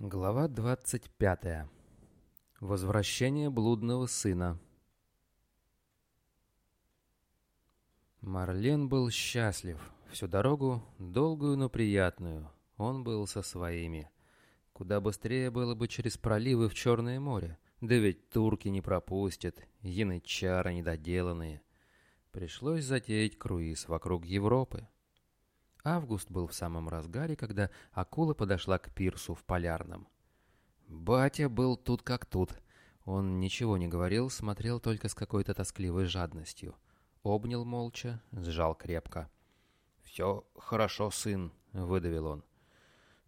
Глава 25. Возвращение блудного сына. Марлен был счастлив. Всю дорогу, долгую, но приятную, он был со своими. Куда быстрее было бы через проливы в Черное море. Да ведь турки не пропустят, янычары недоделанные. Пришлось затеять круиз вокруг Европы. Август был в самом разгаре, когда акула подошла к пирсу в Полярном. Батя был тут как тут. Он ничего не говорил, смотрел только с какой-то тоскливой жадностью. Обнял молча, сжал крепко. «Все хорошо, сын», — выдавил он.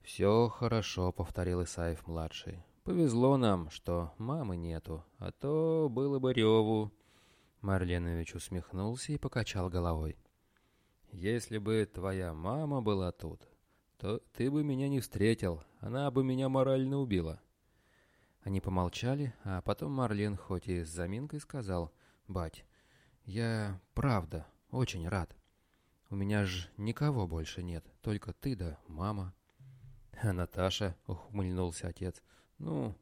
«Все хорошо», — повторил Исаев-младший. «Повезло нам, что мамы нету, а то было бы реву». Марленович усмехнулся и покачал головой. Если бы твоя мама была тут, то ты бы меня не встретил, она бы меня морально убила». Они помолчали, а потом Марлен, хоть и с заминкой, сказал, «Бать, я правда очень рад. У меня ж никого больше нет, только ты да мама». «А Наташа?» — ухмыльнулся отец. «Ну,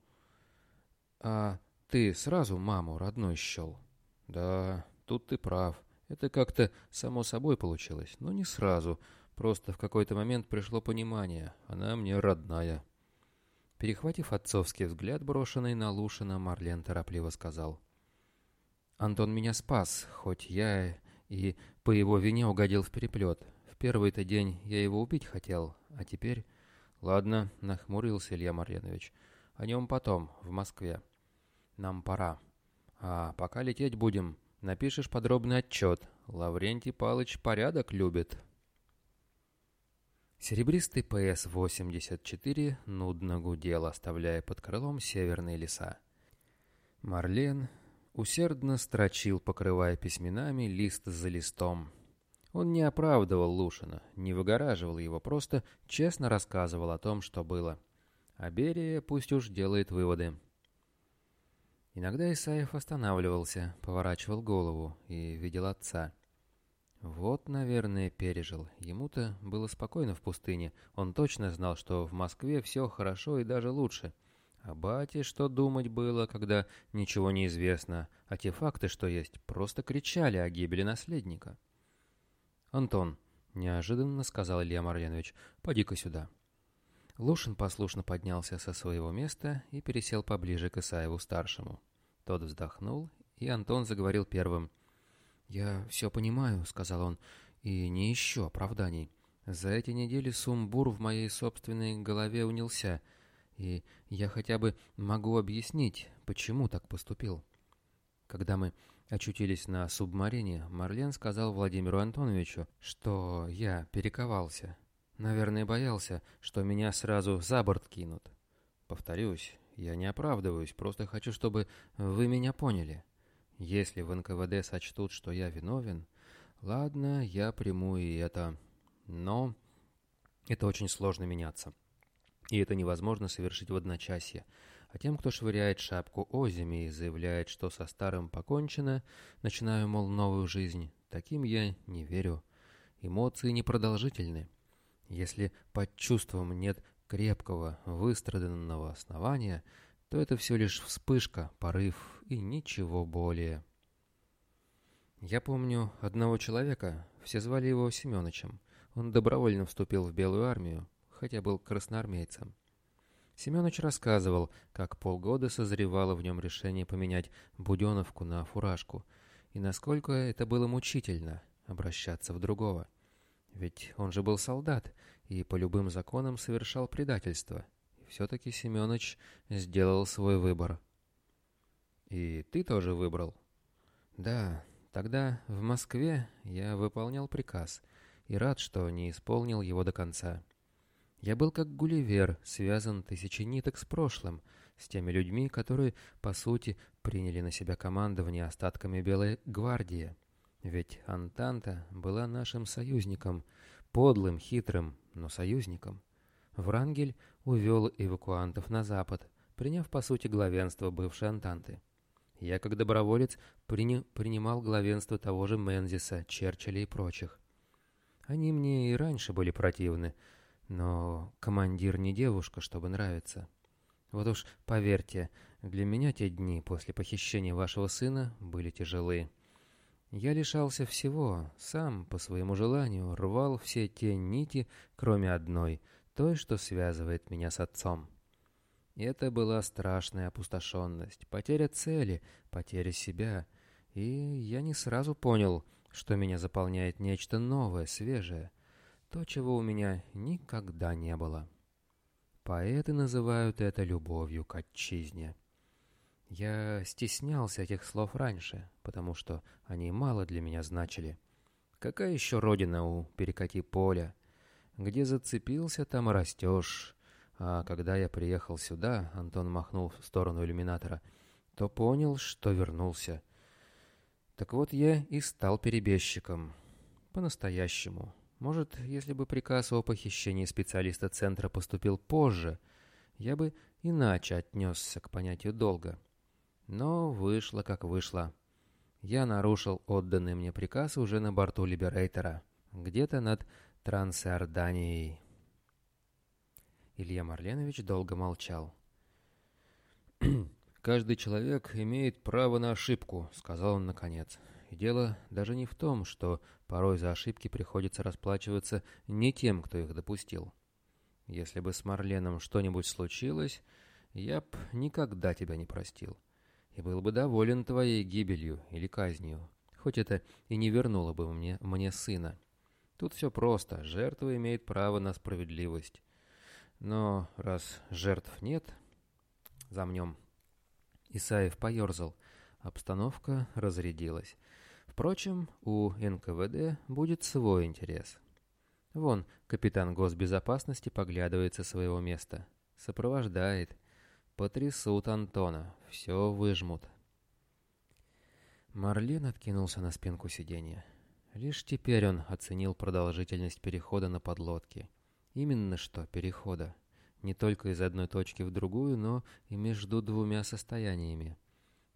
а ты сразу маму родной счел?» «Да, тут ты прав. Это как-то само собой получилось, но не сразу. Просто в какой-то момент пришло понимание. Она мне родная. Перехватив отцовский взгляд, брошенный на Лушина, Марлен торопливо сказал. «Антон меня спас, хоть я и по его вине угодил в переплет. В первый-то день я его убить хотел, а теперь...» «Ладно», — нахмурился Илья Марленович. «О нем потом, в Москве. Нам пора. А пока лететь будем, Напишешь подробный отчет. Лаврентий Палыч порядок любит. Серебристый ПС-84 нудно гудел, оставляя под крылом северные леса. Марлен усердно строчил, покрывая письменами лист за листом. Он не оправдывал Лушина, не выгораживал его, просто честно рассказывал о том, что было. А Берия пусть уж делает выводы. Иногда Исаев останавливался, поворачивал голову и видел отца. Вот, наверное, пережил. Ему-то было спокойно в пустыне. Он точно знал, что в Москве все хорошо и даже лучше. А бате что думать было, когда ничего не известно, а те факты, что есть, просто кричали о гибели наследника. «Антон», — неожиданно сказал Илья Марленович, — «поди-ка сюда». Лушин послушно поднялся со своего места и пересел поближе к Исаеву-старшему. Тот вздохнул, и Антон заговорил первым. «Я все понимаю», — сказал он, — «и не ищу оправданий. За эти недели сумбур в моей собственной голове унялся, и я хотя бы могу объяснить, почему так поступил». Когда мы очутились на субмарине, Марлен сказал Владимиру Антоновичу, что я перековался. Наверное, боялся, что меня сразу за борт кинут. Повторюсь, я не оправдываюсь, просто хочу, чтобы вы меня поняли. Если в НКВД сочтут, что я виновен, ладно, я приму и это. Но это очень сложно меняться. И это невозможно совершить в одночасье. А тем, кто швыряет шапку озими и заявляет, что со старым покончено, начинаю, мол, новую жизнь, таким я не верю. Эмоции непродолжительны. Если под чувством нет крепкого, выстраданного основания, то это все лишь вспышка, порыв и ничего более. Я помню одного человека, все звали его Семеновичем. Он добровольно вступил в Белую армию, хотя был красноармейцем. Семенович рассказывал, как полгода созревало в нем решение поменять буденовку на фуражку, и насколько это было мучительно обращаться в другого. Ведь он же был солдат, и по любым законам совершал предательство. И все-таки Семенович сделал свой выбор. И ты тоже выбрал? Да, тогда в Москве я выполнял приказ и рад, что не исполнил его до конца. Я был как Гулливер, связан тысячи ниток с прошлым, с теми людьми, которые, по сути, приняли на себя командование остатками Белой гвардии. Ведь Антанта была нашим союзником, подлым, хитрым, но союзником. Врангель увел эвакуантов на запад, приняв по сути главенство бывшей Антанты. Я, как доброволец, приня принимал главенство того же Мензиса, Черчилля и прочих. Они мне и раньше были противны, но командир не девушка, чтобы нравиться. Вот уж поверьте, для меня те дни после похищения вашего сына были тяжелы. Я лишался всего, сам, по своему желанию, рвал все те нити, кроме одной, той, что связывает меня с отцом. Это была страшная опустошенность, потеря цели, потеря себя, и я не сразу понял, что меня заполняет нечто новое, свежее, то, чего у меня никогда не было. Поэты называют это любовью к отчизне. Я стеснялся этих слов раньше, потому что они мало для меня значили. Какая еще родина у перекати поля? Где зацепился, там и растешь. А когда я приехал сюда, Антон махнул в сторону иллюминатора, то понял, что вернулся. Так вот я и стал перебежчиком. По-настоящему. Может, если бы приказ о похищении специалиста центра поступил позже, я бы иначе отнесся к понятию долга. Но вышло как вышло. Я нарушил отданный мне приказ уже на борту Либерейтера, где-то над Трансиорданией. Илья Марленович долго молчал. «Каждый человек имеет право на ошибку», — сказал он наконец. «И дело даже не в том, что порой за ошибки приходится расплачиваться не тем, кто их допустил. Если бы с Марленом что-нибудь случилось, я б никогда тебя не простил и был бы доволен твоей гибелью или казнью, хоть это и не вернуло бы мне, мне сына. Тут все просто, жертва имеет право на справедливость. Но раз жертв нет, замнем. Исаев поерзал, обстановка разрядилась. Впрочем, у НКВД будет свой интерес. Вон, капитан госбезопасности поглядывает со своего места. Сопровождает. Потрясут Антона, все выжмут. Марлен откинулся на спинку сиденья. Лишь теперь он оценил продолжительность перехода на подлодке. Именно что перехода. Не только из одной точки в другую, но и между двумя состояниями.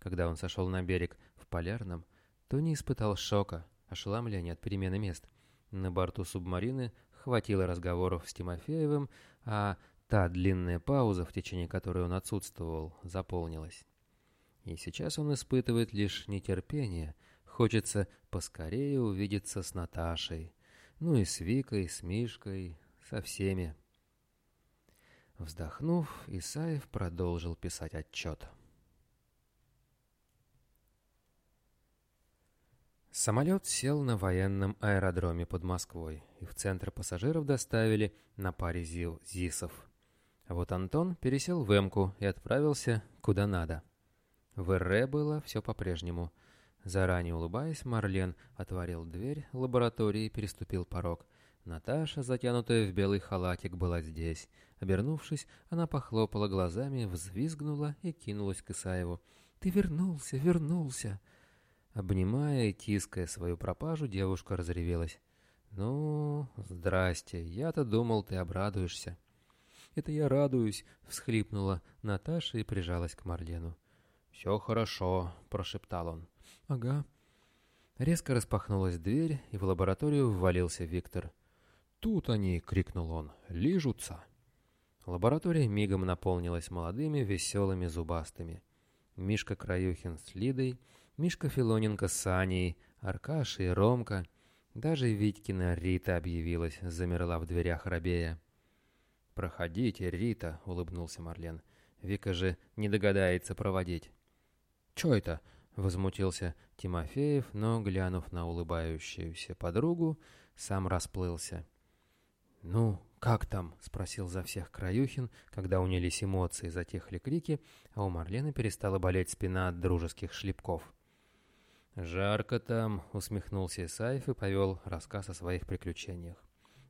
Когда он сошел на берег в Полярном, то не испытал шока, ошеломления от перемены мест. На борту субмарины хватило разговоров с Тимофеевым, а Та длинная пауза, в течение которой он отсутствовал, заполнилась. И сейчас он испытывает лишь нетерпение, хочется поскорее увидеться с Наташей, ну и с Викой, с Мишкой, со всеми. Вздохнув, Исаев продолжил писать отчет. Самолет сел на военном аэродроме под Москвой, и в центр пассажиров доставили на паре ЗИСов – а вот Антон пересел в Эмку и отправился куда надо. В РР было все по-прежнему. Заранее улыбаясь, Марлен отворил дверь лаборатории и переступил порог. Наташа, затянутая в белый халатик, была здесь. Обернувшись, она похлопала глазами, взвизгнула и кинулась к Исаеву. «Ты вернулся, вернулся!» Обнимая и тиская свою пропажу, девушка разревелась. «Ну, здрасте, я-то думал, ты обрадуешься». «Это я радуюсь», — всхлипнула Наташа и прижалась к Марлену. «Все хорошо», — прошептал он. «Ага». Резко распахнулась дверь, и в лабораторию ввалился Виктор. «Тут они!» — крикнул он. «Лижутся!» Лаборатория мигом наполнилась молодыми, веселыми зубастыми. Мишка Краюхин с Лидой, Мишка Филоненко с Аней, Аркаша и Ромка. Даже Витькина Рита объявилась, замерла в дверях рабея. «Проходите, Рита», — улыбнулся Марлен. «Вика же не догадается проводить». «Чё это?» — возмутился Тимофеев, но, глянув на улыбающуюся подругу, сам расплылся. «Ну, как там?» — спросил за всех Краюхин, когда унялись эмоции, затихли крики, а у Марлена перестала болеть спина от дружеских шлепков. «Жарко там», — усмехнулся Исаев и повел рассказ о своих приключениях.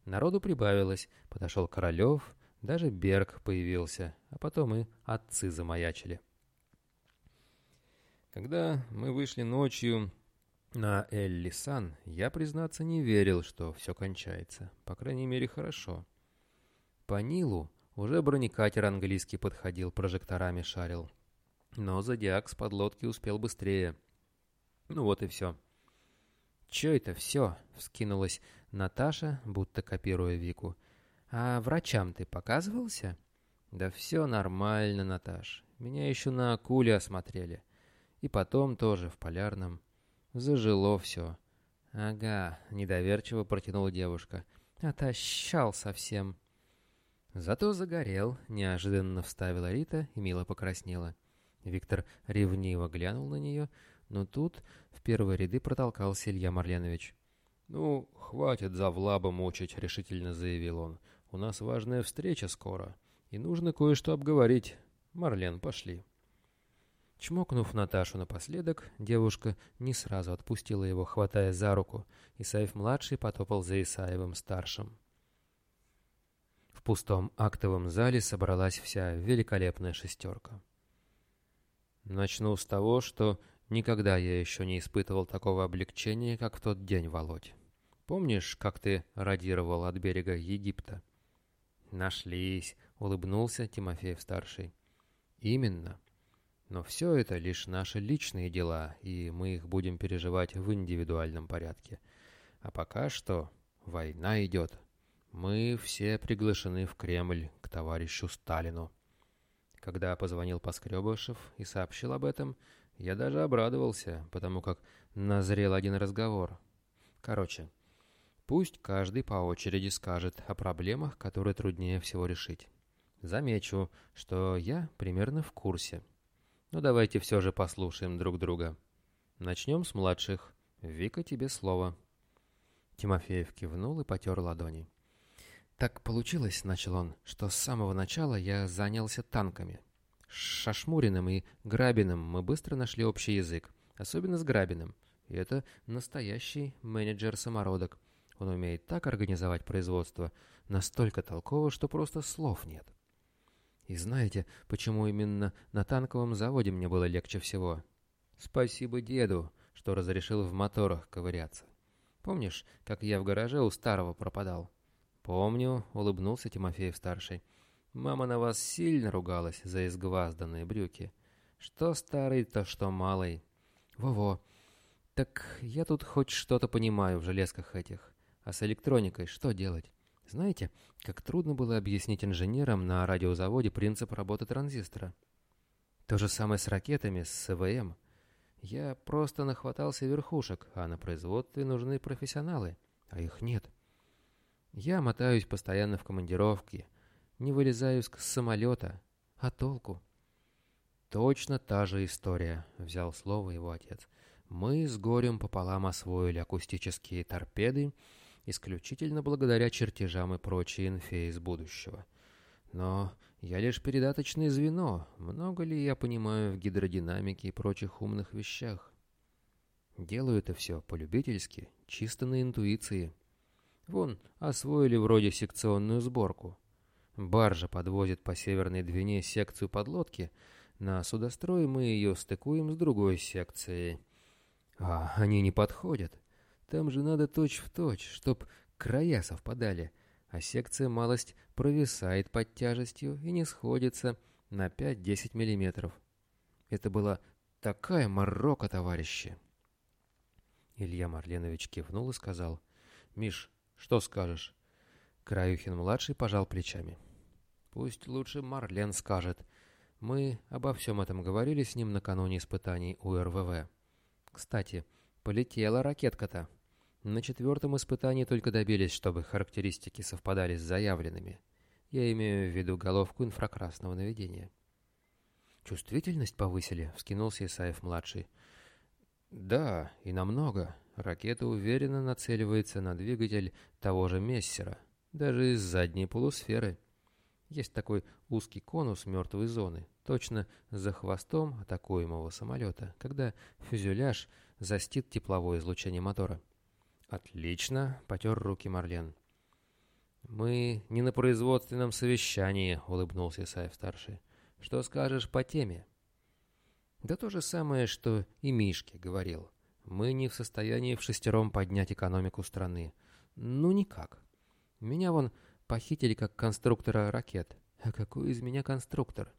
Народу прибавилось, подошел Королев, даже Берг появился, а потом и отцы замаячили. Когда мы вышли ночью на Эль-Лисан, я, признаться, не верил, что все кончается. По крайней мере, хорошо. По Нилу уже бронекатер английский подходил, прожекторами шарил. Но Зодиак с подлодки успел быстрее. Ну вот и все. «Че это все?» — вскинулась Наташа, будто копируя Вику. «А врачам ты показывался?» Да все нормально, Наташ. Меня еще на акуле осмотрели. И потом тоже в полярном. Зажило все. Ага, недоверчиво протянула девушка. Отощал совсем. Зато загорел, неожиданно вставила Рита и мило покраснела. Виктор ревниво глянул на нее, но тут в первые ряды протолкался Илья Марленович. «Ну, хватит за Влаба мучить», — решительно заявил он. «У нас важная встреча скоро, и нужно кое-что обговорить. Марлен, пошли». Чмокнув Наташу напоследок, девушка не сразу отпустила его, хватая за руку. Исаев-младший потопал за Исаевым-старшим. В пустом актовом зале собралась вся великолепная шестерка. Начну с того, что никогда я еще не испытывал такого облегчения, как в тот день, Володь. Помнишь, как ты радировал от берега Египта? Нашлись, улыбнулся Тимофеев-старший. Именно. Но все это лишь наши личные дела, и мы их будем переживать в индивидуальном порядке. А пока что война идет. Мы все приглашены в Кремль к товарищу Сталину. Когда позвонил Поскребышев и сообщил об этом, я даже обрадовался, потому как назрел один разговор. Короче, пусть каждый по очереди скажет о проблемах, которые труднее всего решить. Замечу, что я примерно в курсе. Но ну, давайте все же послушаем друг друга. Начнем с младших. Вика, тебе слово. Тимофеев кивнул и потер ладони. «Так получилось, — начал он, — что с самого начала я занялся танками. С Шашмуриным и Грабиным мы быстро нашли общий язык, особенно с Грабиным. И это настоящий менеджер-самородок. Он умеет так организовать производство, настолько толково, что просто слов нет. И знаете, почему именно на танковом заводе мне было легче всего? Спасибо деду, что разрешил в моторах ковыряться. Помнишь, как я в гараже у старого пропадал? Помню, улыбнулся Тимофеев-старший. Мама на вас сильно ругалась за изгвазданные брюки. Что старый, то что малый. Во-во. Так я тут хоть что-то понимаю в железках этих. А с электроникой что делать? Знаете, как трудно было объяснить инженерам на радиозаводе принцип работы транзистора. То же самое с ракетами, с СВМ. Я просто нахватался верхушек, а на производстве нужны профессионалы, а их нет. Я мотаюсь постоянно в командировке, не вылезаю с самолета. А толку? Точно та же история, взял слово его отец. Мы с горем пополам освоили акустические торпеды, исключительно благодаря чертежам и прочей инфе из будущего. Но я лишь передаточное звено. Много ли я понимаю в гидродинамике и прочих умных вещах? Делаю это все полюбительски, чисто на интуиции. Вон, освоили вроде секционную сборку. Баржа подвозит по Северной Двине секцию подлодки. На судострой мы ее стыкуем с другой секцией. А они не подходят. Там же надо точь-в-точь, точь, чтоб края совпадали, а секция малость провисает под тяжестью и не сходится на 5-10 миллиметров. Это была такая морока, товарищи. Илья Марленович кивнул и сказал, «Миш, что скажешь?» Краюхин-младший пожал плечами. «Пусть лучше Марлен скажет. Мы обо всем этом говорили с ним накануне испытаний у РВВ. Кстати, полетела ракетка-то». На четвертом испытании только добились, чтобы характеристики совпадали с заявленными. Я имею в виду головку инфракрасного наведения. «Чувствительность повысили?» — вскинулся Исаев-младший. «Да, и намного. Ракета уверенно нацеливается на двигатель того же Мессера, даже из задней полусферы. Есть такой узкий конус мертвой зоны, точно за хвостом атакуемого самолета, когда фюзеляж застит тепловое излучение мотора». «Отлично», — потер руки Марлен. «Мы не на производственном совещании», — улыбнулся Исаев-старший. «Что скажешь по теме?» «Да то же самое, что и Мишке говорил. Мы не в состоянии в шестером поднять экономику страны. Ну, никак. Меня вон похитили как конструктора ракет. А какой из меня конструктор?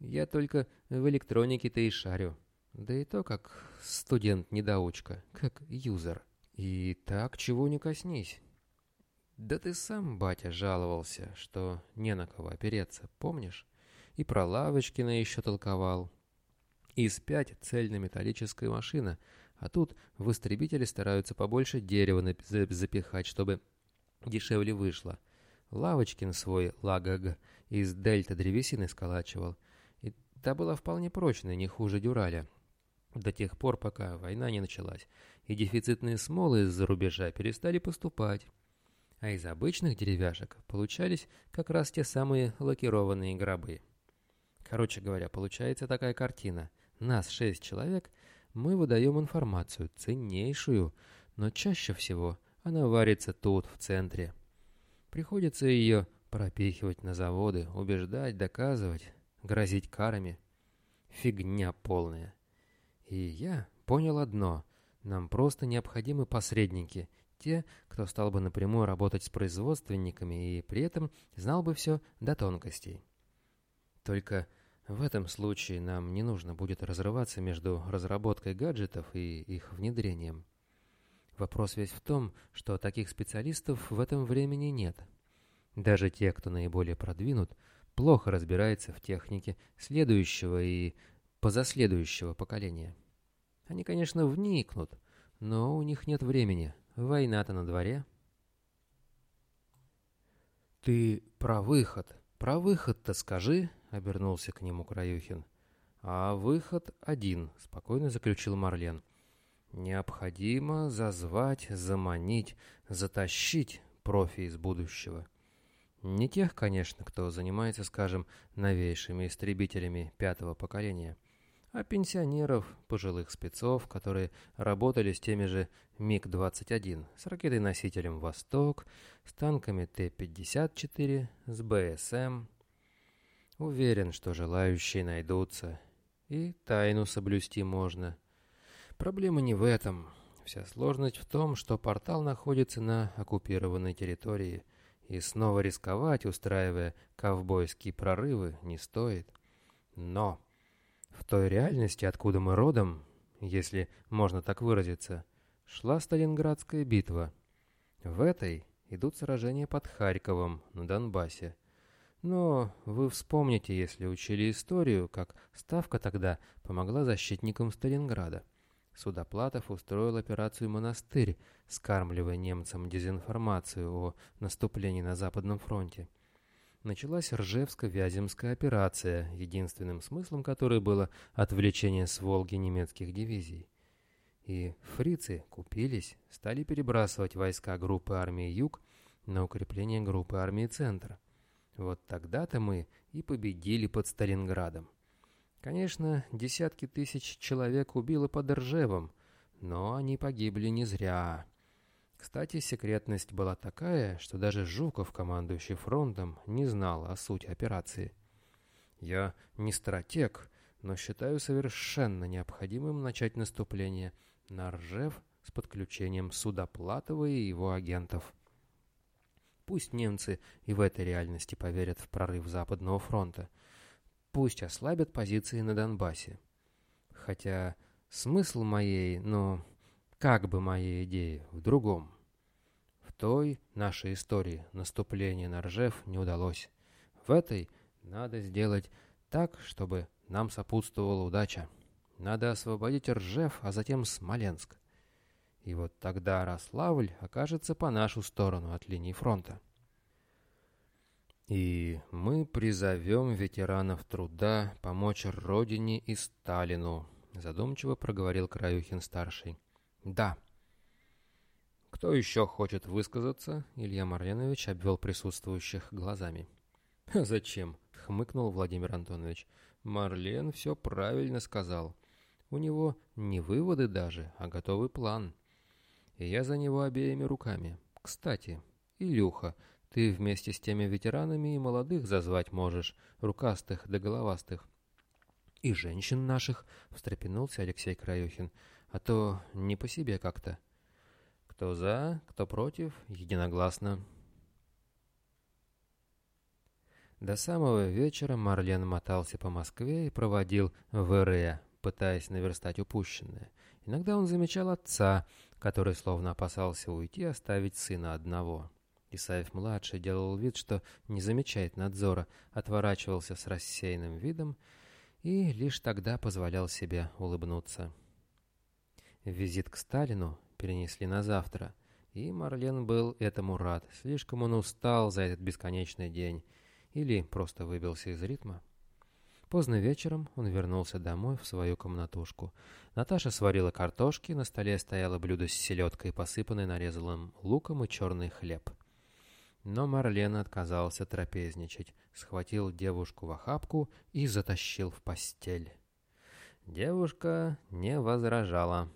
Я только в электронике-то и шарю. Да и то как студент-недоучка, как юзер». И так чего не коснись. Да ты сам, батя, жаловался, что не на кого опереться, помнишь? И про Лавочкина еще толковал. Из пять цельнометаллическая машина, а тут в истребителе стараются побольше дерева запихать, чтобы дешевле вышло. Лавочкин свой лагаг из дельта древесины сколачивал. И та была вполне прочная, не хуже дюраля. До тех пор, пока война не началась, и дефицитные смолы из-за рубежа перестали поступать. А из обычных деревяшек получались как раз те самые лакированные гробы. Короче говоря, получается такая картина. Нас шесть человек, мы выдаем информацию, ценнейшую, но чаще всего она варится тут, в центре. Приходится ее пропихивать на заводы, убеждать, доказывать, грозить карами. Фигня полная. И я понял одно. Нам просто необходимы посредники. Те, кто стал бы напрямую работать с производственниками и при этом знал бы все до тонкостей. Только в этом случае нам не нужно будет разрываться между разработкой гаджетов и их внедрением. Вопрос весь в том, что таких специалистов в этом времени нет. Даже те, кто наиболее продвинут, плохо разбирается в технике следующего и позаследующего поколения. Они, конечно, вникнут, но у них нет времени. Война-то на дворе. «Ты про выход, про выход-то скажи», — обернулся к нему Краюхин. «А выход один», — спокойно заключил Марлен. Необходимо зазвать, заманить, затащить профи из будущего. Не тех, конечно, кто занимается, скажем, новейшими истребителями пятого поколения, а пенсионеров, пожилых спецов, которые работали с теми же МиГ-21, с ракетой-носителем «Восток», с танками Т-54, с БСМ. Уверен, что желающие найдутся, и тайну соблюсти можно – Проблема не в этом. Вся сложность в том, что портал находится на оккупированной территории, и снова рисковать, устраивая ковбойские прорывы, не стоит. Но в той реальности, откуда мы родом, если можно так выразиться, шла Сталинградская битва. В этой идут сражения под Харьковом на Донбассе. Но вы вспомните, если учили историю, как Ставка тогда помогла защитникам Сталинграда. Судоплатов устроил операцию «Монастырь», скармливая немцам дезинформацию о наступлении на Западном фронте. Началась Ржевско-Вяземская операция, единственным смыслом которой было отвлечение с Волги немецких дивизий. И фрицы купились, стали перебрасывать войска группы армии «Юг» на укрепление группы армии «Центр». Вот тогда-то мы и победили под Сталинградом. Конечно, десятки тысяч человек убило под Ржевом, но они погибли не зря. Кстати, секретность была такая, что даже Жуков, командующий фронтом, не знал о сути операции. Я не стратег, но считаю совершенно необходимым начать наступление на Ржев с подключением Судоплатова и его агентов. Пусть немцы и в этой реальности поверят в прорыв Западного фронта – Пусть ослабят позиции на Донбассе. Хотя смысл моей, ну, как бы моей идеи, в другом. В той нашей истории наступление на Ржев не удалось. В этой надо сделать так, чтобы нам сопутствовала удача. Надо освободить Ржев, а затем Смоленск. И вот тогда Рославль окажется по нашу сторону от линии фронта. И мы призовем ветеранов труда помочь Родине и Сталину, задумчиво проговорил Краюхин-старший. Да. Кто еще хочет высказаться? Илья Марленович обвел присутствующих глазами. Зачем? хмыкнул Владимир Антонович. Марлен все правильно сказал. У него не выводы даже, а готовый план. И я за него обеими руками. Кстати, Илюха, ты вместе с теми ветеранами и молодых зазвать можешь, рукастых да головастых. — И женщин наших, — встрепенулся Алексей Краюхин, — а то не по себе как-то. Кто за, кто против, единогласно. До самого вечера Марлен мотался по Москве и проводил в РЭ, пытаясь наверстать упущенное. Иногда он замечал отца, который словно опасался уйти, оставить сына одного. Исаев-младший делал вид, что не замечает надзора, отворачивался с рассеянным видом и лишь тогда позволял себе улыбнуться. Визит к Сталину перенесли на завтра, и Марлен был этому рад. Слишком он устал за этот бесконечный день или просто выбился из ритма. Поздно вечером он вернулся домой в свою комнатушку. Наташа сварила картошки, на столе стояло блюдо с селедкой, посыпанной нарезанным луком и черный хлеб. Но Марлен отказался трапезничать, схватил девушку в охапку и затащил в постель. Девушка не возражала.